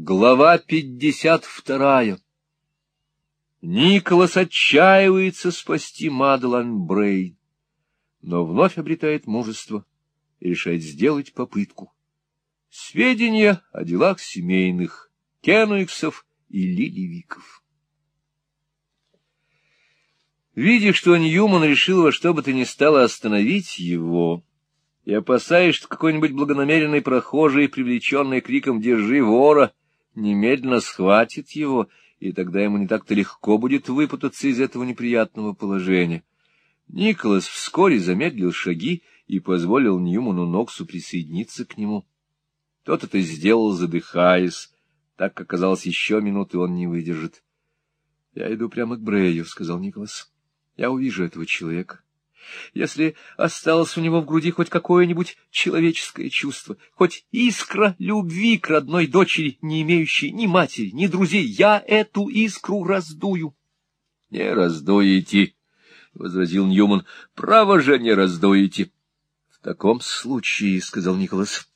Глава пятьдесят вторая. Николас отчаивается спасти Мадлан Брейн, но вновь обретает мужество и решает сделать попытку. Сведения о делах семейных Кенуиксов и Лиливиков. Видя, что Ньюман решил во что бы то ни стало остановить его, и опасаясь, что какой-нибудь благонамеренный прохожий, привлеченный криком «Держи вора!», немедленно схватит его, и тогда ему не так-то легко будет выпутаться из этого неприятного положения. Николас вскоре замедлил шаги и позволил Ньюману Ноксу присоединиться к нему. Тот это сделал, задыхаясь. Так как казалось, еще минуты он не выдержит. — Я иду прямо к Брею, — сказал Николас. — Я увижу этого человека. Если осталось у него в груди хоть какое-нибудь человеческое чувство, хоть искра любви к родной дочери, не имеющей ни матери, ни друзей, я эту искру раздую. — Не раздуете, — возразил Ньюман, — право же не раздуете. — В таком случае, — сказал Николас,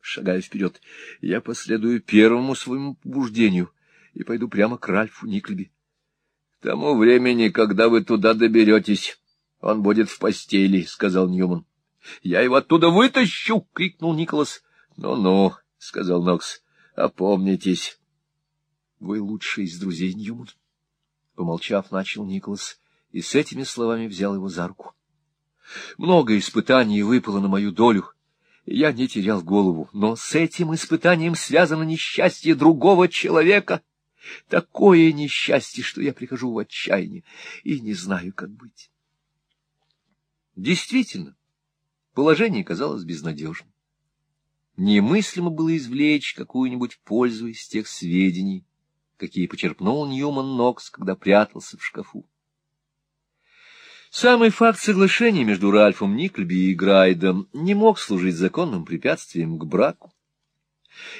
шагая вперед, — я последую первому своему побуждению и пойду прямо к Ральфу Никлеби. — К тому времени, когда вы туда доберетесь... Он будет в постели, — сказал Ньюман. — Я его оттуда вытащу! — крикнул Николас. «Ну — Ну-ну, — сказал Нокс, — опомнитесь. — Вы лучший из друзей, Ньюман. Помолчав, начал Николас и с этими словами взял его за руку. Много испытаний выпало на мою долю, и я не терял голову, но с этим испытанием связано несчастье другого человека. Такое несчастье, что я прихожу в отчаяние и не знаю, как быть. Действительно, положение казалось безнадежным. Немыслимо было извлечь какую-нибудь пользу из тех сведений, какие почерпнул Ньюман Нокс, когда прятался в шкафу. Самый факт соглашения между Ральфом Никльби и Грайдом не мог служить законным препятствием к браку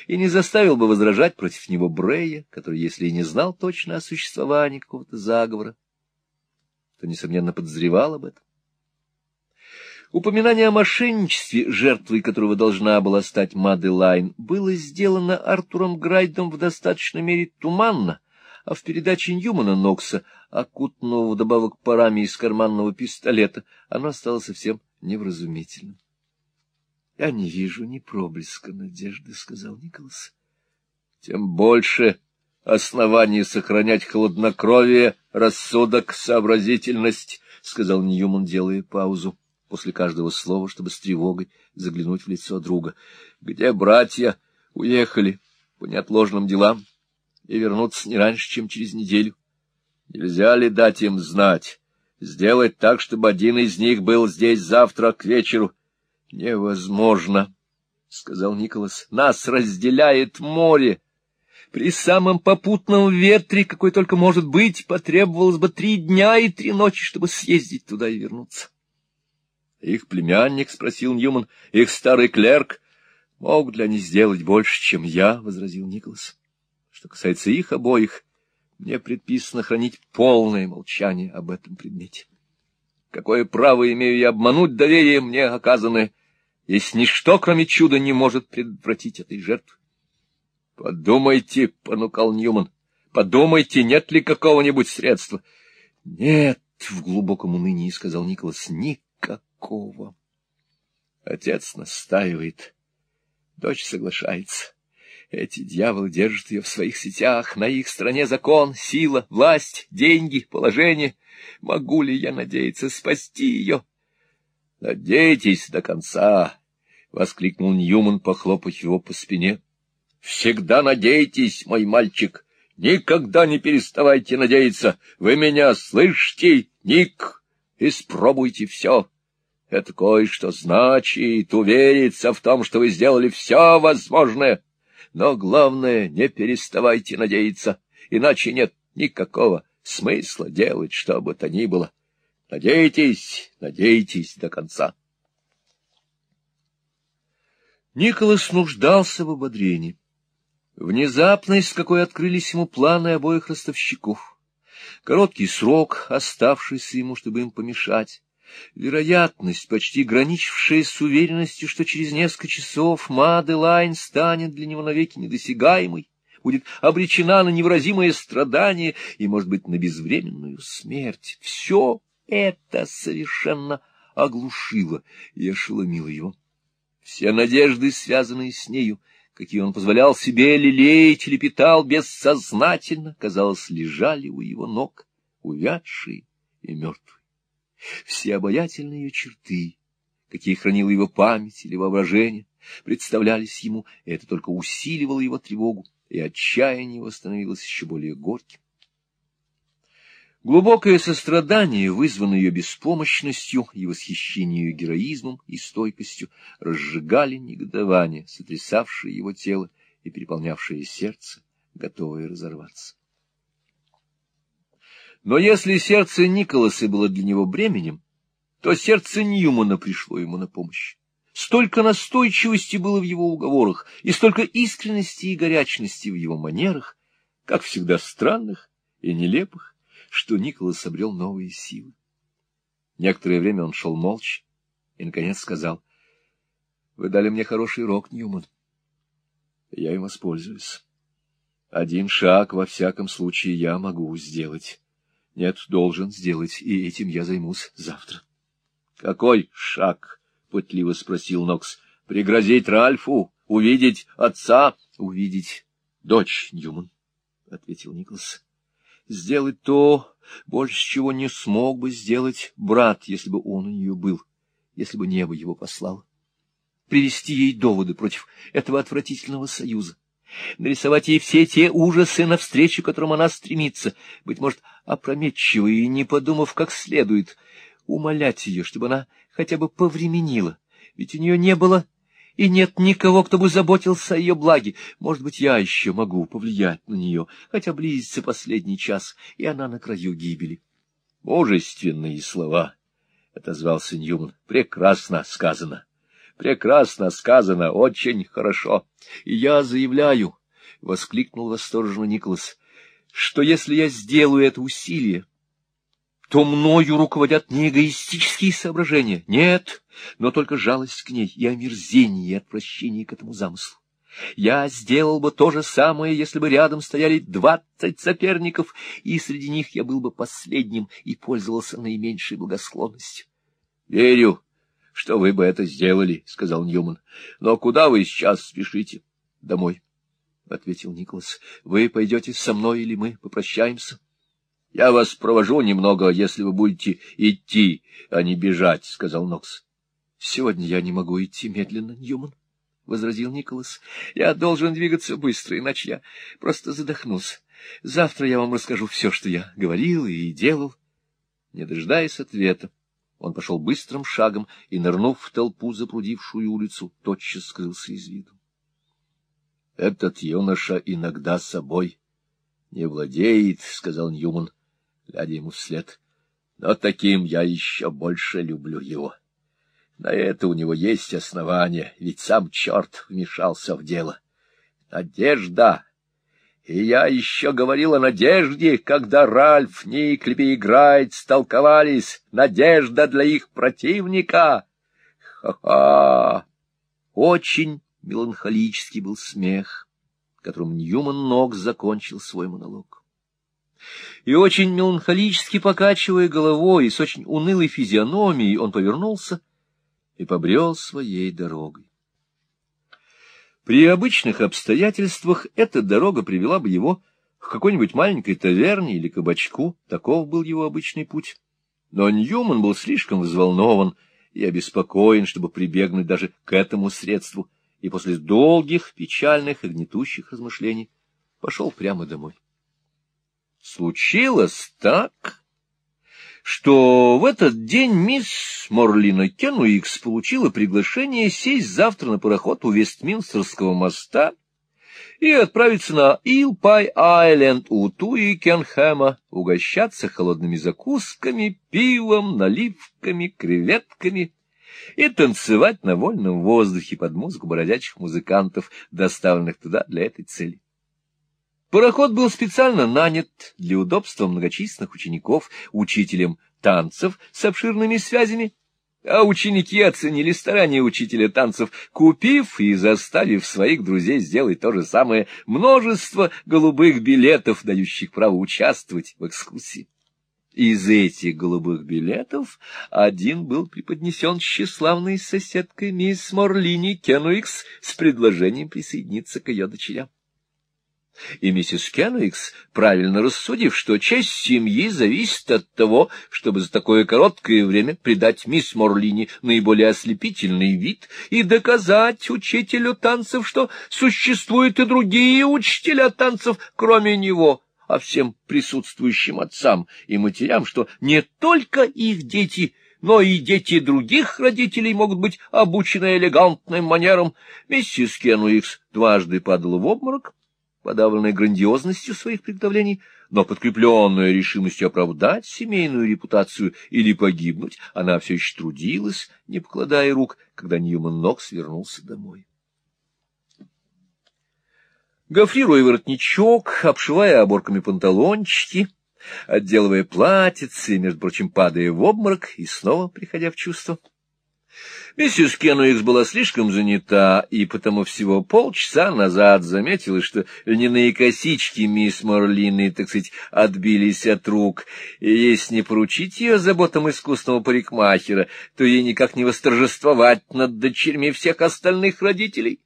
и не заставил бы возражать против него Брея, который, если и не знал точно о существовании какого-то заговора, то, несомненно, подозревал об этом. Упоминание о мошенничестве, жертвой которого должна была стать Маделайн, было сделано Артуром Грайдом в достаточной мере туманно, а в передаче Ньюмана Нокса, окутанного вдобавок парами из карманного пистолета, оно стало совсем невразумительным. — Я не вижу ни проблеска надежды, — сказал Николас. — Тем больше оснований сохранять хладнокровие, рассудок, сообразительность, — сказал Ньюман, делая паузу после каждого слова, чтобы с тревогой заглянуть в лицо друга. — Где братья? Уехали по неотложным делам и вернуться не раньше, чем через неделю. Нельзя ли дать им знать? Сделать так, чтобы один из них был здесь завтра к вечеру? — Невозможно, — сказал Николас. — Нас разделяет море. При самом попутном ветре, какой только может быть, потребовалось бы три дня и три ночи, чтобы съездить туда и вернуться. Их племянник, — спросил Ньюман, — их старый клерк. — Мог для них сделать больше, чем я, — возразил Николас. Что касается их обоих, мне предписано хранить полное молчание об этом предмете. Какое право имею я обмануть доверие мне оказанное, если ничто, кроме чуда, не может предотвратить этой жертвы? — Подумайте, — понукал Ньюман, — подумайте, нет ли какого-нибудь средства. — Нет, — в глубоком унынии сказал Николас, — никак такого. Отец настаивает. Дочь соглашается. Эти дьяволы держат ее в своих сетях, на их стране закон, сила, власть, деньги, положение. Могу ли я надеяться спасти ее? — Надейтесь до конца! — воскликнул Ньюман, похлопав его по спине. — Всегда надейтесь, мой мальчик! Никогда не переставайте надеяться! Вы меня слышите, Ник? Испробуйте все! Это кое-что значит, увериться в том, что вы сделали все возможное. Но главное, не переставайте надеяться, иначе нет никакого смысла делать что бы то ни было. Надейтесь, надейтесь до конца. Николас нуждался в ободрении. Внезапность, с какой открылись ему планы обоих ростовщиков, короткий срок, оставшийся ему, чтобы им помешать, Вероятность, почти граничившая с уверенностью, что через несколько часов Маделайн станет для него навеки недосягаемой, будет обречена на невыразимое страдание и, может быть, на безвременную смерть. Все это совершенно оглушило и ошеломило его. Все надежды, связанные с нею, какие он позволял себе лелеять или питал бессознательно, казалось, лежали у его ног, увядшие и мертвые. Все обаятельные ее черты, какие хранила его память или воображение, представлялись ему, и это только усиливало его тревогу, и отчаяние его становилось еще более горьким. Глубокое сострадание, вызванное ее беспомощностью и восхищение ее героизмом и стойкостью, разжигали негодование, сотрясавшее его тело и переполнявшее сердце, готовое разорваться. Но если сердце Николаса было для него бременем, то сердце Ньюмана пришло ему на помощь. Столько настойчивости было в его уговорах, и столько искренности и горячности в его манерах, как всегда странных и нелепых, что Николас обрел новые силы. Некоторое время он шел молча и, наконец, сказал, — Вы дали мне хороший рок, Ньюман. Я им воспользуюсь. Один шаг, во всяком случае, я могу сделать. Нет, должен сделать, и этим я займусь завтра. — Какой шаг? — пытливо спросил Нокс. — Пригрозить Ральфу? Увидеть отца? — Увидеть дочь, Ньюман, — ответил Николас. — Сделать то, больше чего не смог бы сделать брат, если бы он у нее был, если бы небо его послало. Привести ей доводы против этого отвратительного союза. Нарисовать ей все те ужасы, навстречу которым она стремится, быть может, опрометчиво и не подумав как следует, умолять ее, чтобы она хотя бы повременила, ведь у нее не было и нет никого, кто бы заботился о ее благе. Может быть, я еще могу повлиять на нее, хотя близится последний час, и она на краю гибели. — Мужественные слова, — отозвался Ньюман, — прекрасно сказано. Прекрасно сказано, очень хорошо. И я заявляю, — воскликнул восторженно Николас, — что если я сделаю это усилие, то мною руководят не эгоистические соображения, нет, но только жалость к ней и омерзение и отвращение к этому замыслу. Я сделал бы то же самое, если бы рядом стояли двадцать соперников, и среди них я был бы последним и пользовался наименьшей благосклонностью. Верю, что вы бы это сделали, — сказал Ньюман. — Но куда вы сейчас спешите? — Домой, — ответил Николас. — Вы пойдете со мной или мы попрощаемся? — Я вас провожу немного, если вы будете идти, а не бежать, — сказал Нокс. — Сегодня я не могу идти медленно, Ньюман, — возразил Николас. — Я должен двигаться быстро, иначе я просто задохнусь. Завтра я вам расскажу все, что я говорил и делал. Не дожидаясь ответа, он пошел быстрым шагом и, нырнув в толпу, запрудившую улицу, тотчас скрылся из виду. Этот юноша иногда собой не владеет, — сказал Ньюман, глядя ему вслед. Но таким я еще больше люблю его. На это у него есть основания, ведь сам черт вмешался в дело. Надежда и я еще говорил о надежде, когда Ральф, Никлеби и Грайт столковались. Надежда для их противника. Ха-ха! Очень меланхолический был смех, которым Ньюман Нокс закончил свой монолог. И очень меланхолически покачивая головой и с очень унылой физиономией, он повернулся и побрел своей дорогой. При обычных обстоятельствах эта дорога привела бы его к какой-нибудь маленькой таверне или кабачку, таков был его обычный путь. Но Ньюман был слишком взволнован и обеспокоен, чтобы прибегнуть даже к этому средству, и после долгих, печальных и гнетущих размышлений пошел прямо домой. Случилось так, что в этот день мисс Морлина Кенуикс получила приглашение сесть завтра на пароход у Вестминстерского моста и отправиться на Илпай-Айленд у Туи-Кенхэма, угощаться холодными закусками, пивом, наливками, креветками и танцевать на вольном воздухе под музыку бродячих музыкантов, доставленных туда для этой цели. Пароход был специально нанят для удобства многочисленных учеников учителем танцев с обширными связями, а ученики оценили старания учителя танцев, купив и заставив своих друзей сделать то же самое множество голубых билетов, дающих право участвовать в экскурсии. Из этих голубых билетов один был преподнесен тщеславной соседкой мисс Морлини Кенуикс с предложением присоединиться к ее дочерям. И миссис Кенуикс, правильно рассудив, что честь семьи зависит от того, чтобы за такое короткое время придать мисс Морлини наиболее ослепительный вид и доказать учителю танцев, что существуют и другие учителя танцев, кроме него, а всем присутствующим отцам и матерям, что не только их дети — но и дети других родителей могут быть обучены элегантным манерам. Миссис Кенуикс дважды падала в обморок, подавленная грандиозностью своих представлений, но подкрепленная решимостью оправдать семейную репутацию или погибнуть, она все еще трудилась, не покладая рук, когда Ньюман Нокс вернулся домой. Гофрируя воротничок, обшивая оборками панталончики, отделывая платьице, между прочим, падая в обморок и снова приходя в чувство — Миссис Кенуикс была слишком занята, и потому всего полчаса назад заметила, что льняные косички мисс Морлины, так сказать, отбились от рук, и если не поручить ее заботам искусного парикмахера, то ей никак не восторжествовать над дочерьми всех остальных родителей.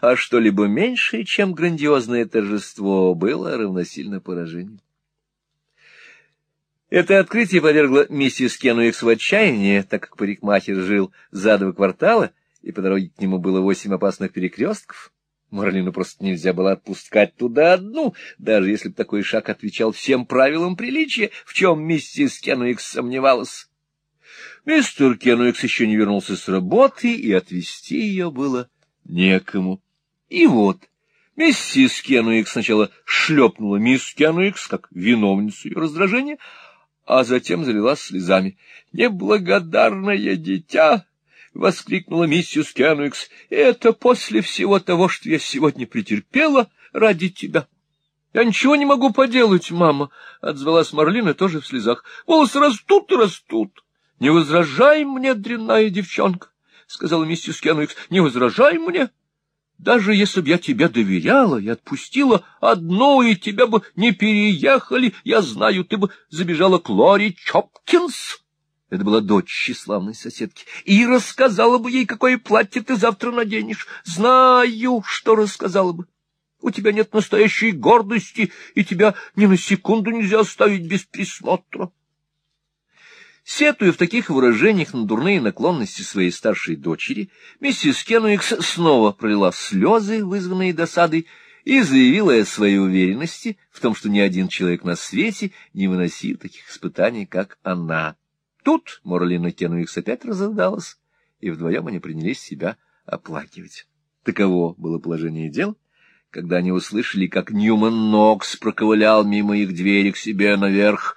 А что-либо меньшее, чем грандиозное торжество, было равносильно поражению. Это открытие повергло миссис Кенуикс в отчаяние, так как парикмахер жил за два квартала, и по дороге к нему было восемь опасных перекрестков. Марлину просто нельзя было отпускать туда одну, даже если бы такой шаг отвечал всем правилам приличия, в чем миссис Кенуикс сомневалась. Мистер Кенуикс еще не вернулся с работы, и отвезти ее было некому. И вот, миссис Кенуикс сначала шлепнула мисс Кенуикс, как виновницу ее раздражения, а затем залилась слезами. «Неблагодарное дитя!» — воскликнула миссис Кенуикс. «Это после всего того, что я сегодня претерпела ради тебя». «Я ничего не могу поделать, мама», — отзвалась Марлина тоже в слезах. «Волосы растут и растут. Не возражай мне, дрянная девчонка», — сказала миссис Кенуикс. «Не возражай мне». Даже если бы я тебе доверяла и отпустила одну, и тебя бы не переехали, я знаю, ты бы забежала к Лори Чопкинс. Это была дочь тщеславной соседки. И рассказала бы ей, какое платье ты завтра наденешь. Знаю, что рассказала бы. У тебя нет настоящей гордости, и тебя ни на секунду нельзя оставить без присмотра. Сетуя в таких выражениях на дурные наклонности своей старшей дочери, миссис Кенуикс снова пролила слезы, вызванные досадой, и заявила о своей уверенности в том, что ни один человек на свете не выносил таких испытаний, как она. Тут Морлина Кенуикс опять разрыдалась, и вдвоем они принялись себя оплакивать. Таково было положение дел, когда они услышали, как Ньюман Нокс проковылял мимо их двери к себе наверх,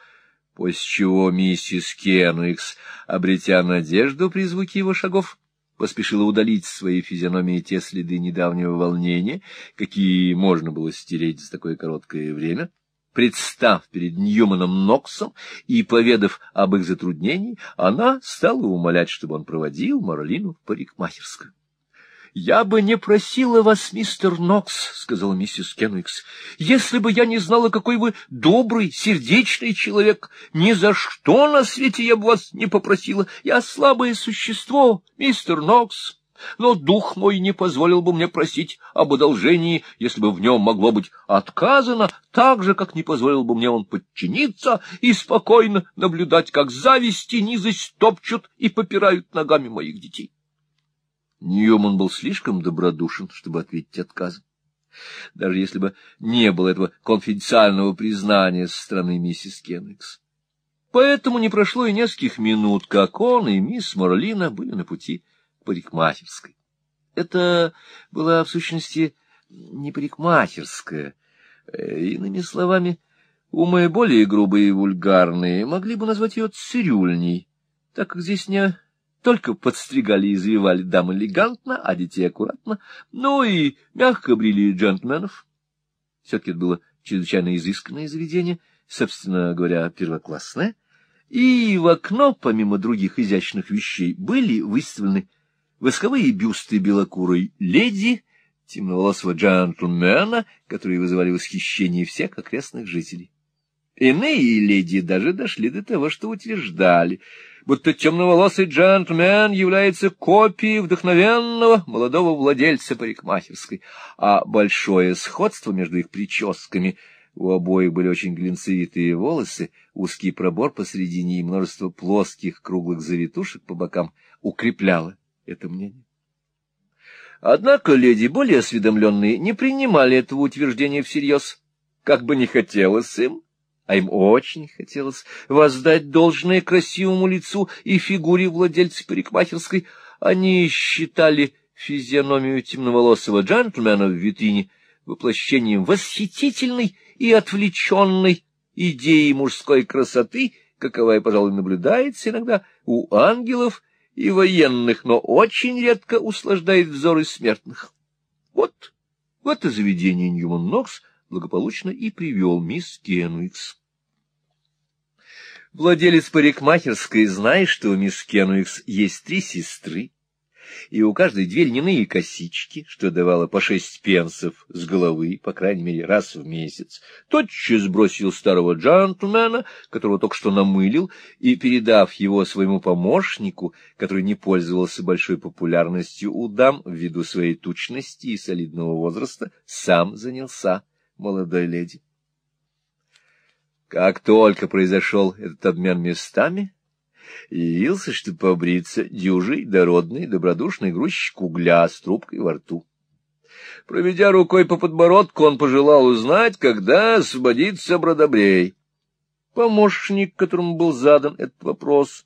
после чего миссис Кенуикс, обретя надежду при звуке его шагов, поспешила удалить с своей физиономии те следы недавнего волнения, какие можно было стереть за такое короткое время, Представ перед Ньюманом Ноксом и поведав об их затруднении, она стала умолять, чтобы он проводил Марлину в парикмахерскую. — Я бы не просила вас, мистер Нокс, — сказала миссис Кенуикс, — если бы я не знала, какой вы добрый, сердечный человек. Ни за что на свете я бы вас не попросила. Я слабое существо, мистер Нокс. Но дух мой не позволил бы мне просить об одолжении, если бы в нем могло быть отказано, так же, как не позволил бы мне он подчиниться и спокойно наблюдать, как зависть и низость топчут и попирают ногами моих детей. Ньюман был слишком добродушен, чтобы ответить отказом. Даже если бы не было этого конфиденциального признания со стороны миссис Кеннекс. Поэтому не прошло и нескольких минут, как он и мисс Морлина были на пути к парикмахерской. Это была, в сущности, не парикмахерская. Э, иными словами, умы более грубые и вульгарные могли бы назвать ее цирюльней, так как здесь не только подстригали и извивали дам элегантно, а детей аккуратно, ну и мягко брили джентльменов. Все-таки это было чрезвычайно изысканное заведение, собственно говоря, первоклассное, и в окно, помимо других изящных вещей, были выставлены восковые бюсты белокурой леди, темноволосого джентльмена, которые вызывали восхищение всех окрестных жителей. Иные леди даже дошли до того, что утверждали, будто темноволосый джентльмен является копией вдохновенного молодого владельца парикмахерской, а большое сходство между их прическами — у обоих были очень глинцевитые волосы, узкий пробор посредине и множество плоских круглых завитушек по бокам укрепляло это мнение. Однако леди, более осведомленные, не принимали этого утверждения всерьез, как бы не хотелось им, а им очень хотелось воздать должное красивому лицу и фигуре владельца парикмахерской. Они считали физиономию темноволосого джентльмена в витрине воплощением восхитительной и отвлеченной идеи мужской красоты, каковая, пожалуй, наблюдается иногда у ангелов и военных, но очень редко услаждает взоры смертных. Вот в это заведение Ньюман Нокс благополучно и привел мисс Кенуикс. Владелец парикмахерской, зная, что у мисс Кенуикс есть три сестры, и у каждой две льняные косички, что давало по шесть пенсов с головы, по крайней мере, раз в месяц, тотчас бросил старого джентльмена, которого только что намылил, и, передав его своему помощнику, который не пользовался большой популярностью у дам ввиду своей тучности и солидного возраста, сам занялся молодой леди. Как только произошел этот обмен местами, явился, чтобы побриться, дюжий, дородный, добродушный грузчик угля с трубкой во рту. Проведя рукой по подбородку, он пожелал узнать, когда освободится Бродобрей. Помощник, которому был задан этот вопрос,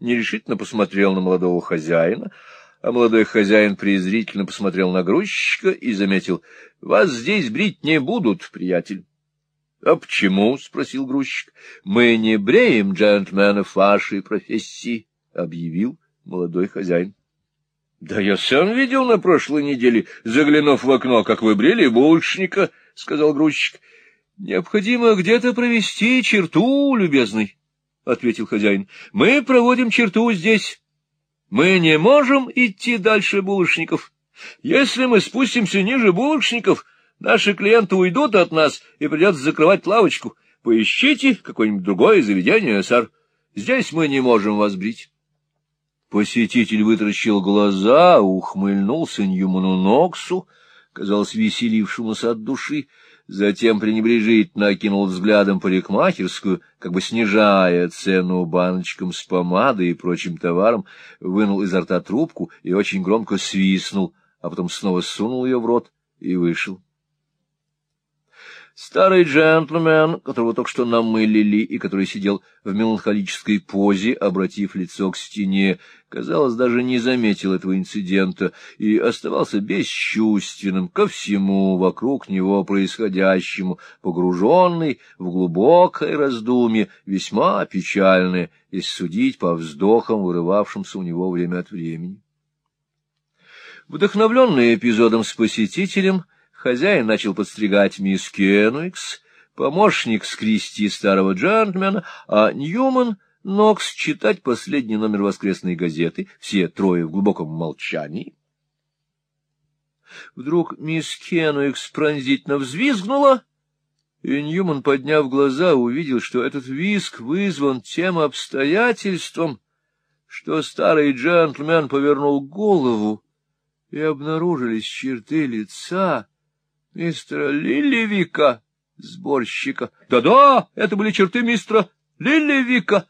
нерешительно посмотрел на молодого хозяина, а молодой хозяин презрительно посмотрел на грузчика и заметил, — Вас здесь брить не будут, приятель. — А почему? — спросил грузчик. — Мы не бреем джентльменов вашей профессии, — объявил молодой хозяин. — Да я сам видел на прошлой неделе, заглянув в окно, как вы брели булочника, — сказал грузчик. — Необходимо где-то провести черту, любезный, — ответил хозяин. — Мы проводим черту здесь. Мы не можем идти дальше булочников. Если мы спустимся ниже булочников, Наши клиенты уйдут от нас, и придется закрывать лавочку. Поищите какое-нибудь другое заведение, сэр. Здесь мы не можем вас брить. Посетитель вытаращил глаза, ухмыльнулся Ньюману Ноксу, казалось, веселившемуся от души, затем пренебрежительно окинул взглядом парикмахерскую, как бы снижая цену баночкам с помадой и прочим товаром, вынул изо рта трубку и очень громко свистнул, а потом снова сунул ее в рот и вышел. Старый джентльмен, которого только что намылили и который сидел в меланхолической позе, обратив лицо к стене, казалось, даже не заметил этого инцидента и оставался бесчувственным ко всему вокруг него происходящему, погруженный в глубокое раздумье, весьма печальное, если судить по вздохам, вырывавшимся у него время от времени. Вдохновленный эпизодом с посетителем, Хозяин начал подстригать мисс Кенуикс, помощник скрести старого джентльмена, а Ньюман Нокс читать последний номер воскресной газеты, все трое в глубоком молчании. Вдруг мисс Кенуикс пронзительно взвизгнула, и Ньюман, подняв глаза, увидел, что этот визг вызван тем обстоятельством, что старый джентльмен повернул голову, и обнаружились черты лица, мистера Лилевика, сборщика. Да-да, это были черты мистера Лилевика,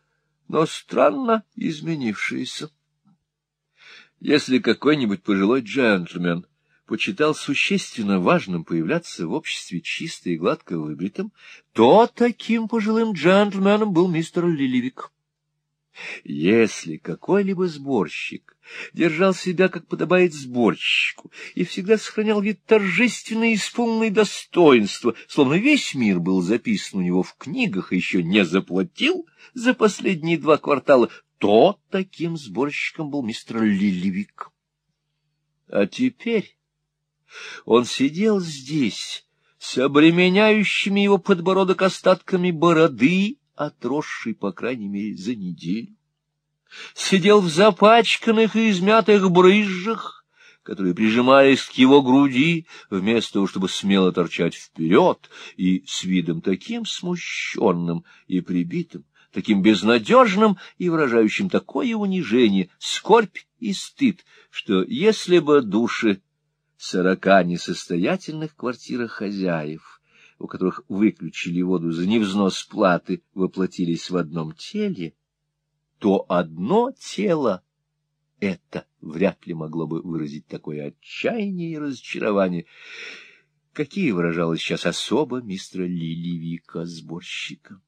но странно изменившиеся. Если какой-нибудь пожилой джентльмен почитал существенно важным появляться в обществе чисто и гладко выбритым, то таким пожилым джентльменом был мистер Лилевик. Если какой-либо сборщик держал себя, как подобает сборщику, и всегда сохранял вид торжественный и исполненный достоинства, словно весь мир был записан у него в книгах и еще не заплатил за последние два квартала, то таким сборщиком был мистер Лилевик. А теперь он сидел здесь, с обременяющими его подбородок остатками бороды, отросший, по крайней мере, за неделю. Сидел в запачканных и измятых брызжах, которые прижимались к его груди, вместо того, чтобы смело торчать вперед, и с видом таким смущенным и прибитым, таким безнадежным и выражающим такое унижение, скорбь и стыд, что если бы души сорока несостоятельных квартирах хозяев, у которых выключили воду за невзнос платы, воплотились в одном теле, то одно тело это вряд ли могло бы выразить такое отчаяние и разочарование, какие выражалось сейчас особо мистера Лиливика, сборщика.